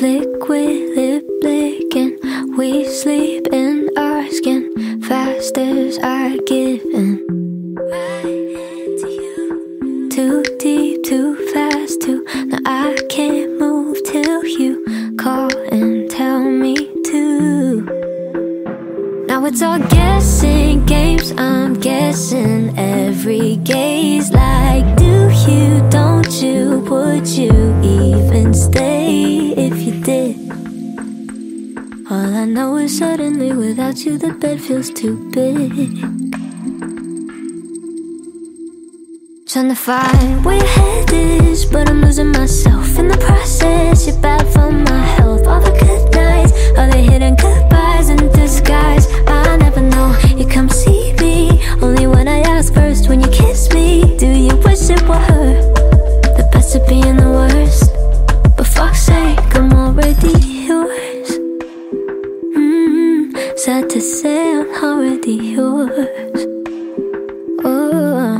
we lip licking. We sleep in our skin fast as I give in. Right Too deep, too fast, too. Now I can't move till you call and tell me to. Now it's all guessing games. I'm guessing every gaze. Like, do you, don't you, would you even I know is suddenly without you, the bed feels too big. Trying to find where your head is, but I'm losing myself in the sad to say, I'm already yours. Oh.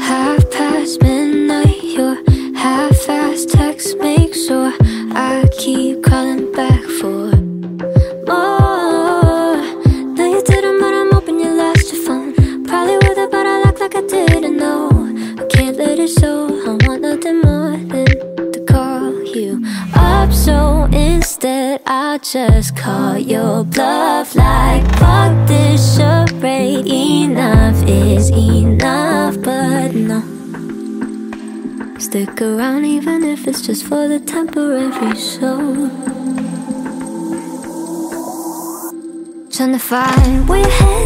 Half past midnight, your half-assed text makes sure I keep calling back for more. No, you didn't, but I'm hoping you lost your phone. Probably with it, but I act like I didn't know. I can't let it show. I want nothing more than So instead, I just call your bluff. Like fuck this charade. Enough is enough, but no. Stick around even if it's just for the temporary show. Trying to find where your head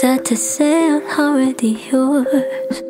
sad to say, I'm already yours.